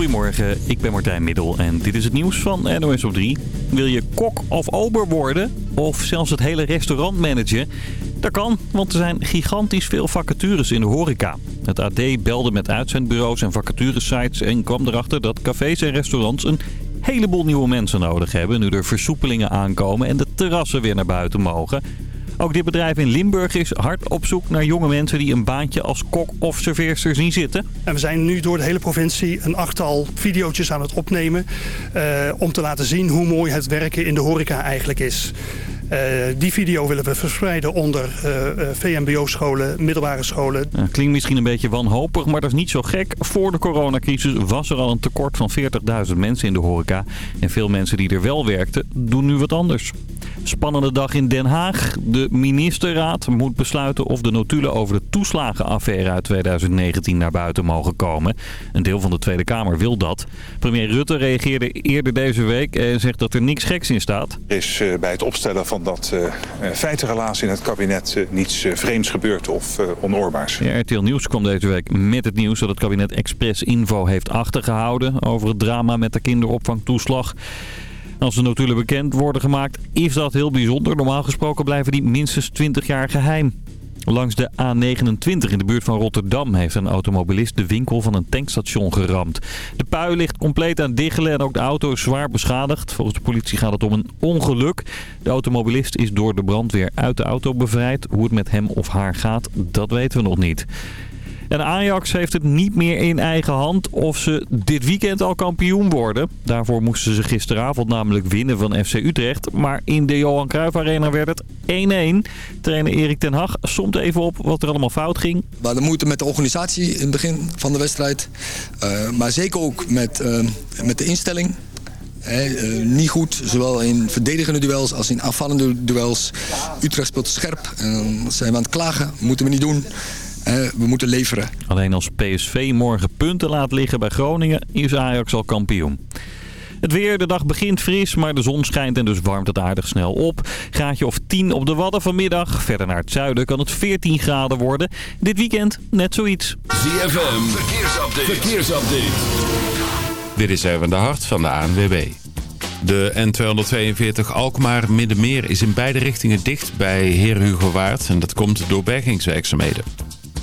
Goedemorgen, ik ben Martijn Middel en dit is het nieuws van NOS op 3. Wil je kok of ober worden? Of zelfs het hele restaurant managen? Dat kan, want er zijn gigantisch veel vacatures in de horeca. Het AD belde met uitzendbureaus en vacaturesites en kwam erachter dat cafés en restaurants een heleboel nieuwe mensen nodig hebben... nu er versoepelingen aankomen en de terrassen weer naar buiten mogen... Ook dit bedrijf in Limburg is hard op zoek naar jonge mensen die een baantje als kok of serveerster zien zitten. En we zijn nu door de hele provincie een achttal video's aan het opnemen uh, om te laten zien hoe mooi het werken in de horeca eigenlijk is. Uh, die video willen we verspreiden onder uh, VMBO-scholen, middelbare scholen. Ja, klinkt misschien een beetje wanhopig, maar dat is niet zo gek. Voor de coronacrisis was er al een tekort van 40.000 mensen in de horeca. En veel mensen die er wel werkten, doen nu wat anders. Spannende dag in Den Haag. De ministerraad moet besluiten of de notulen over de toeslagenaffaire uit 2019 naar buiten mogen komen. Een deel van de Tweede Kamer wil dat. Premier Rutte reageerde eerder deze week en zegt dat er niks geks in staat. Er is uh, bij het opstellen van dat uh, feitenrelaas in het kabinet uh, niets vreemds gebeurd of onoorbaars. Ja, RTL Nieuws kwam deze week met het nieuws dat het kabinet expres info heeft achtergehouden over het drama met de kinderopvangtoeslag. Als de notulen bekend worden gemaakt, is dat heel bijzonder. Normaal gesproken blijven die minstens 20 jaar geheim. Langs de A29 in de buurt van Rotterdam heeft een automobilist de winkel van een tankstation geramd. De pui ligt compleet aan diggelen en ook de auto is zwaar beschadigd. Volgens de politie gaat het om een ongeluk. De automobilist is door de brandweer uit de auto bevrijd. Hoe het met hem of haar gaat, dat weten we nog niet. En Ajax heeft het niet meer in eigen hand of ze dit weekend al kampioen worden. Daarvoor moesten ze gisteravond namelijk winnen van FC Utrecht. Maar in de Johan Cruijff Arena werd het 1-1. Trainer Erik ten Hag somt even op wat er allemaal fout ging. We hadden moeite met de organisatie in het begin van de wedstrijd. Uh, maar zeker ook met, uh, met de instelling. He, uh, niet goed, zowel in verdedigende duels als in aanvallende duels. Utrecht speelt scherp. En dan zijn we aan het klagen. Moeten we niet doen. We moeten leveren. Alleen als PSV morgen punten laat liggen bij Groningen is Ajax al kampioen. Het weer, de dag begint fris, maar de zon schijnt en dus warmt het aardig snel op. Graadje of 10 op de Wadden vanmiddag. Verder naar het zuiden kan het 14 graden worden. Dit weekend net zoiets. ZFM, verkeersupdate. verkeersupdate. Dit is even de hart van de ANWB. De N242 Alkmaar Middenmeer is in beide richtingen dicht bij Heer Hugo Waard. En dat komt door bergingswerkzaamheden.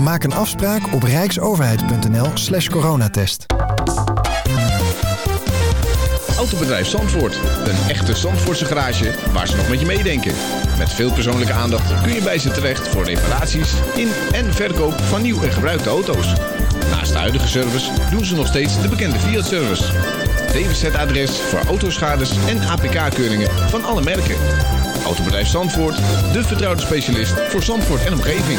Maak een afspraak op rijksoverheid.nl slash coronatest. Autobedrijf Zandvoort. Een echte Zandvoortse garage waar ze nog met je meedenken. Met veel persoonlijke aandacht kun je bij ze terecht voor reparaties in en verkoop van nieuw en gebruikte auto's. Naast de huidige service doen ze nog steeds de bekende Fiat-service. DWZ-adres voor autoschades en APK-keuringen van alle merken. Autobedrijf Zandvoort, de vertrouwde specialist voor Zandvoort en omgeving.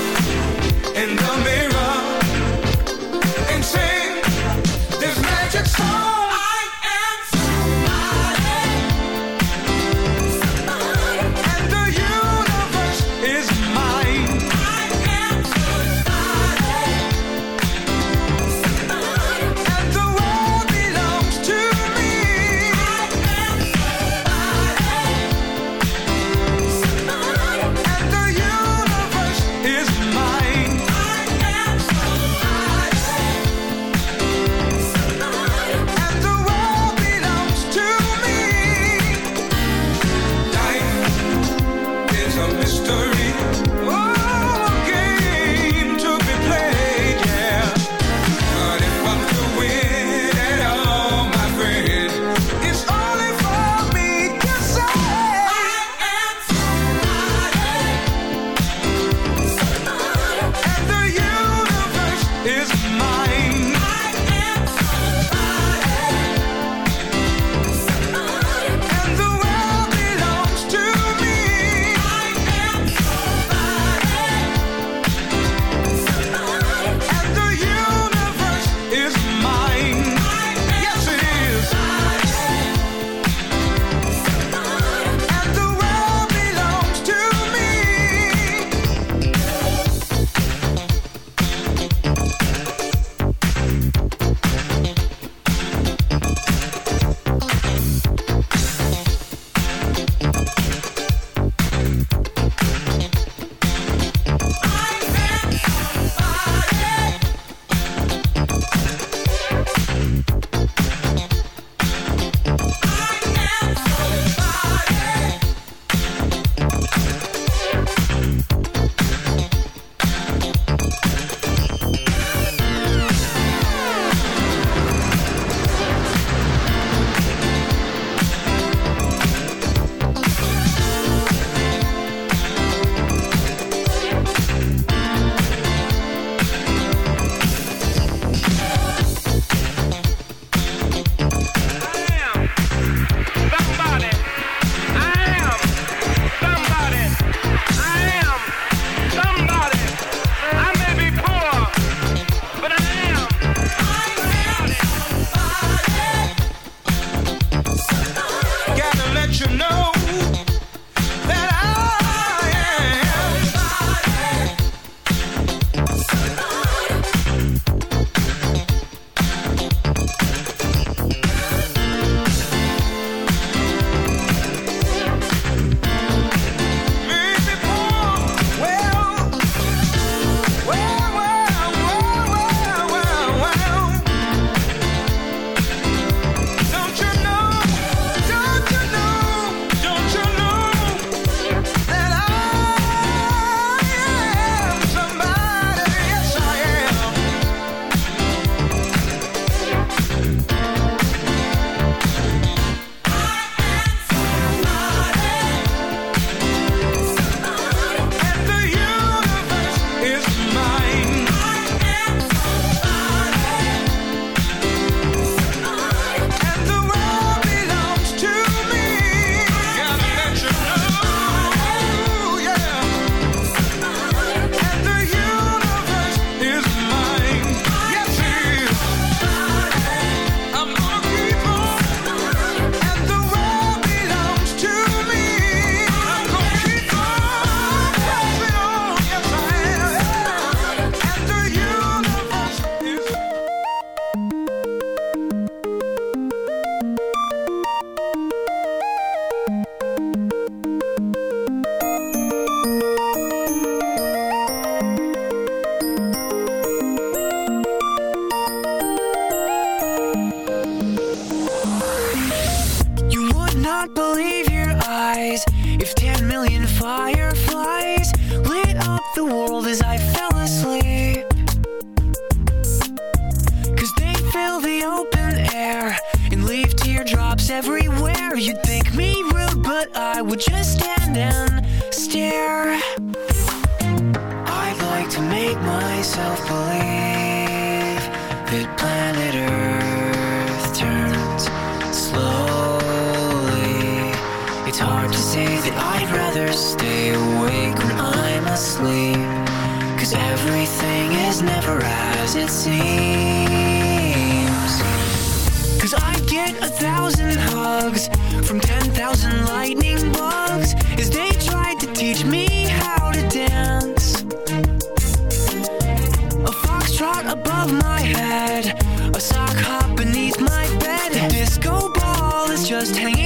just hanging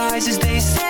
eyes as they said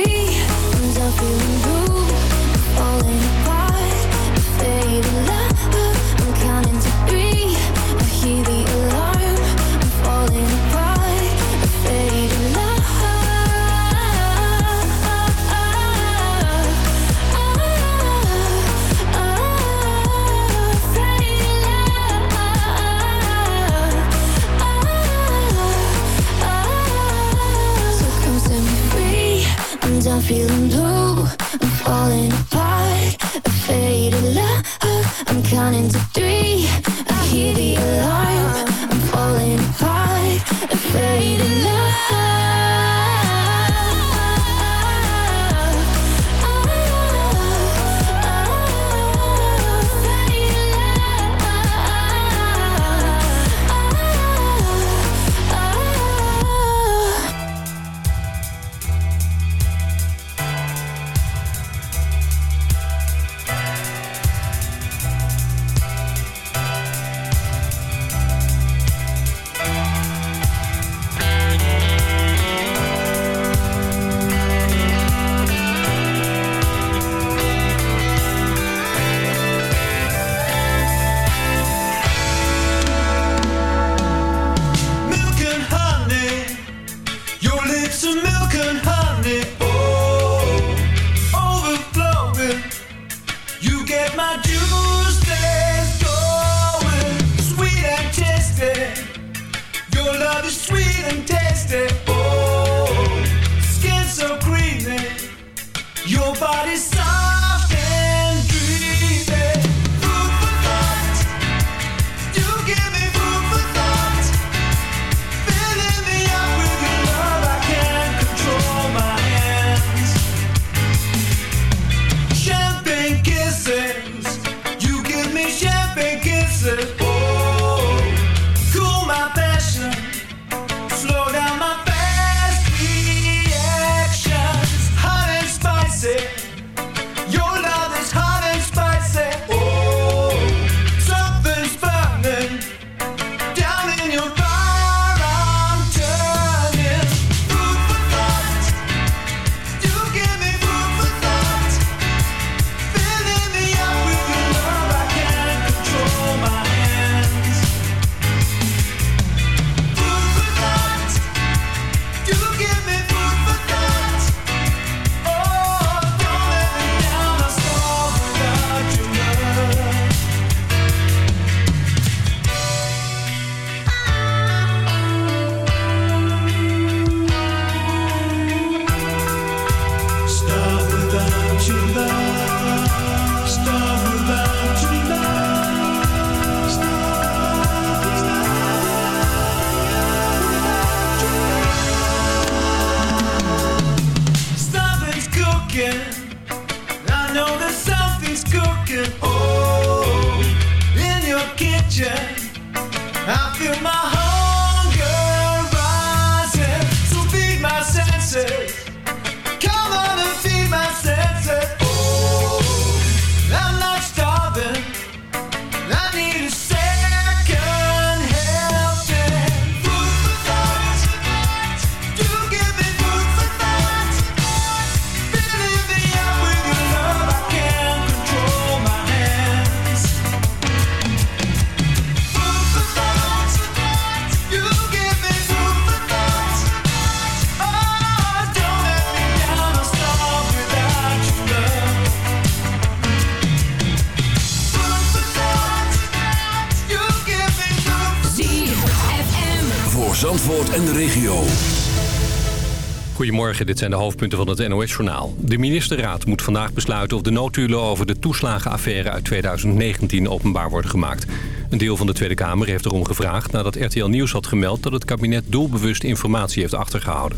Goedemorgen, dit zijn de hoofdpunten van het NOS-journaal. De ministerraad moet vandaag besluiten of de noodhulen over de toeslagenaffaire uit 2019 openbaar worden gemaakt. Een deel van de Tweede Kamer heeft erom gevraagd nadat RTL Nieuws had gemeld dat het kabinet doelbewust informatie heeft achtergehouden.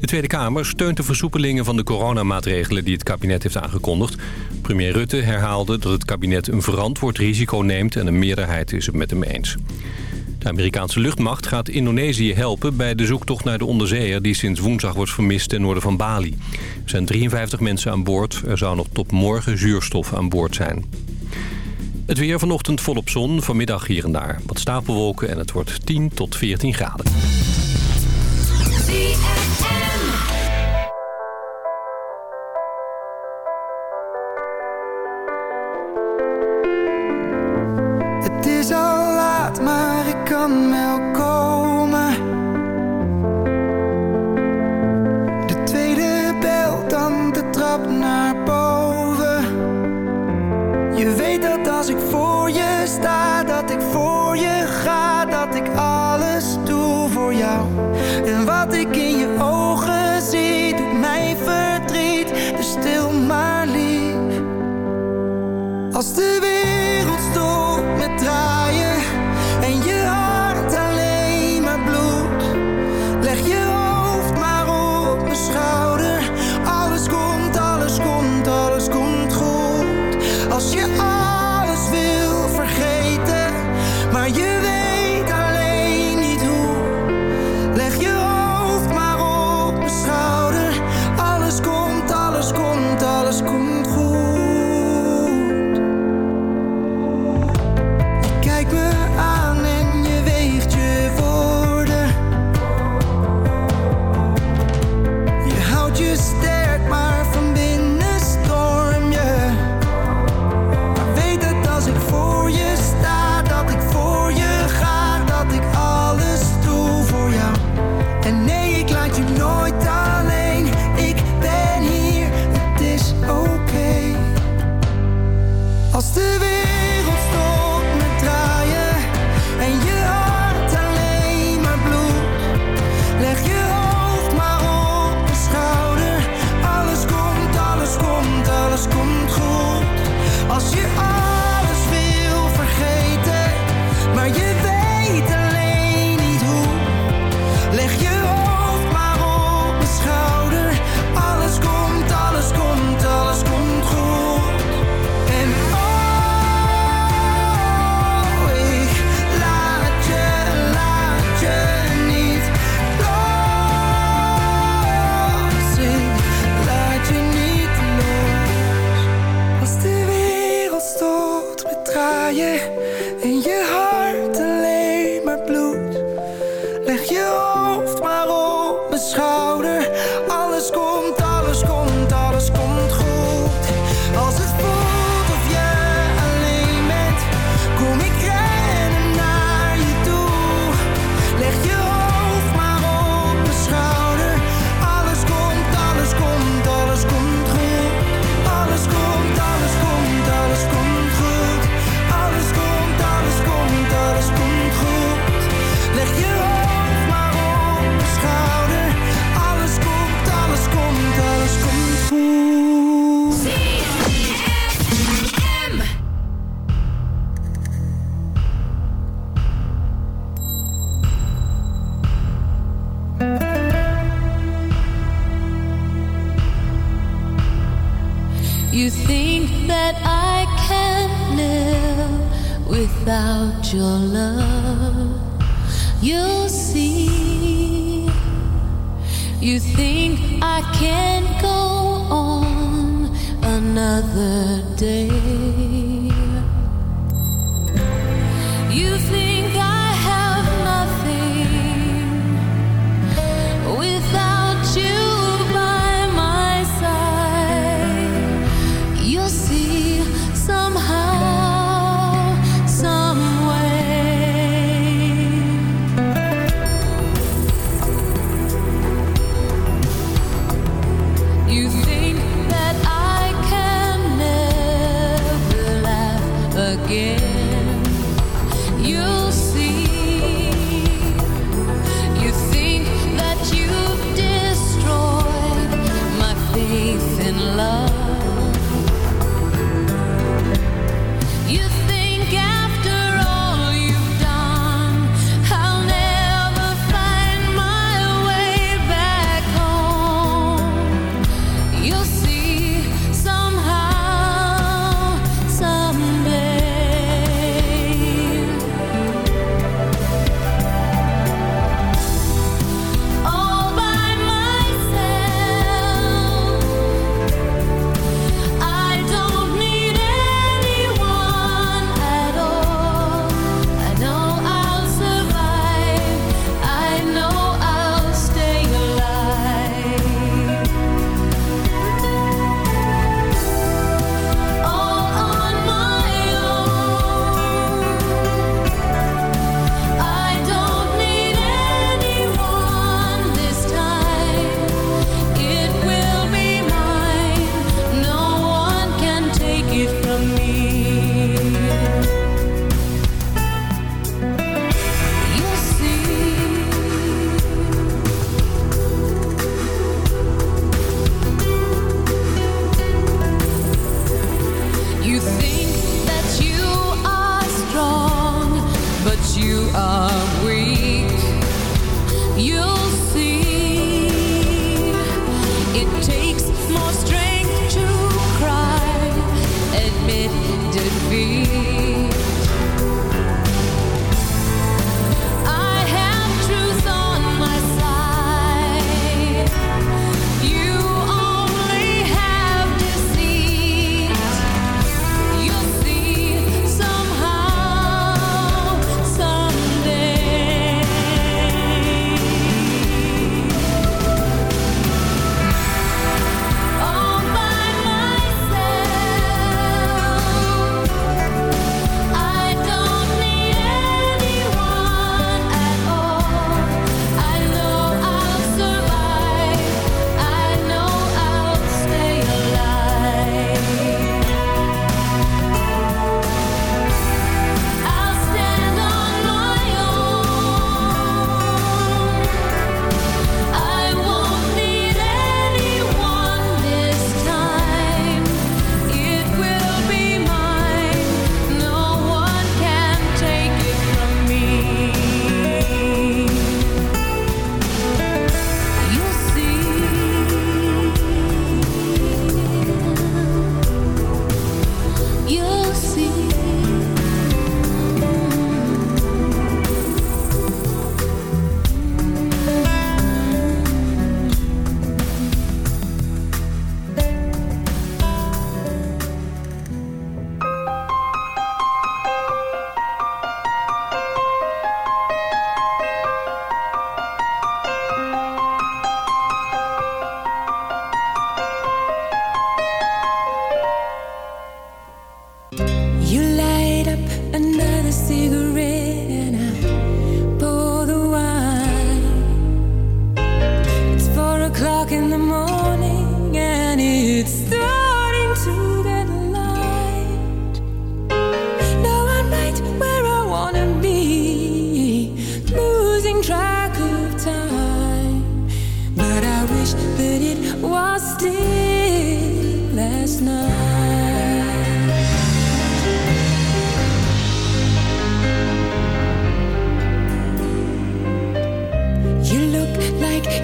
De Tweede Kamer steunt de versoepelingen van de coronamaatregelen die het kabinet heeft aangekondigd. Premier Rutte herhaalde dat het kabinet een verantwoord risico neemt en een meerderheid is het met hem eens. De Amerikaanse luchtmacht gaat Indonesië helpen bij de zoektocht naar de onderzeeër... die sinds woensdag wordt vermist ten noorden van Bali. Er zijn 53 mensen aan boord. Er zou nog tot morgen zuurstof aan boord zijn. Het weer vanochtend volop zon, vanmiddag hier en daar. Wat stapelwolken en het wordt 10 tot 14 graden.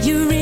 you really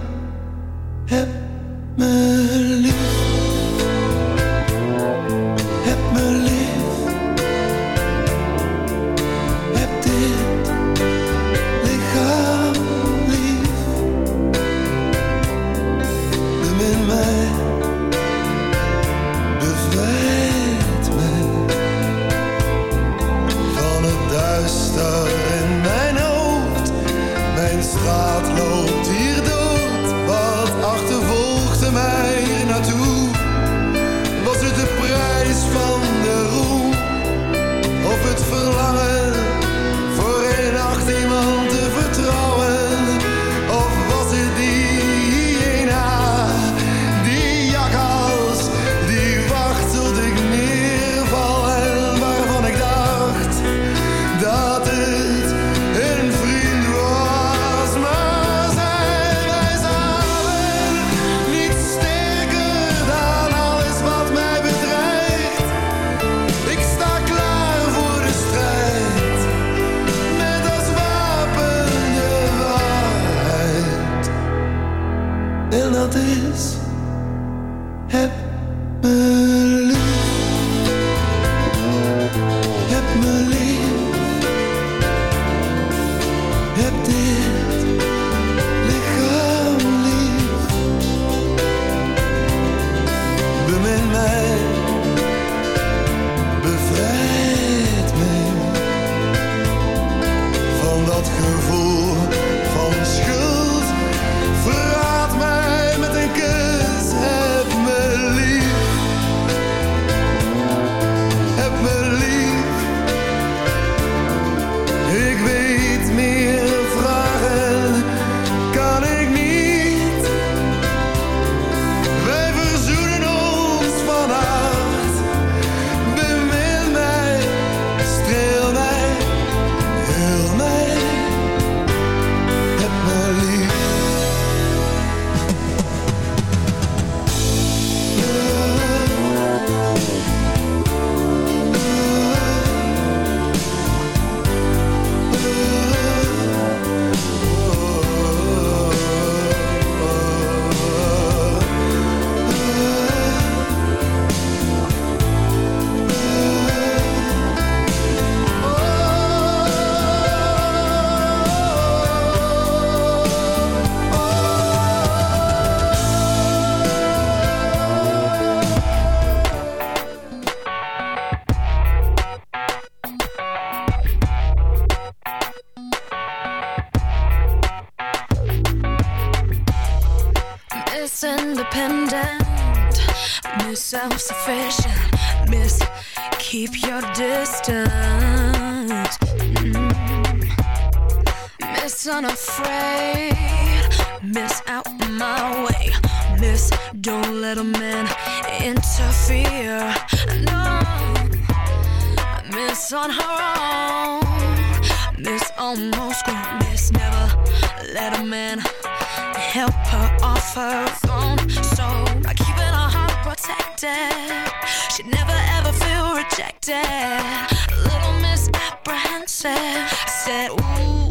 Miss Miss Out My Way, Miss Don't Let a Man Interfere, no, Miss On Her Own, Miss Almost Grown, Miss Never Let a Man help her off her own. So by keeping her heart protected, she'd never ever feel rejected. Little Miss Apprehensive. Said, Ooh,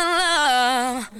in love.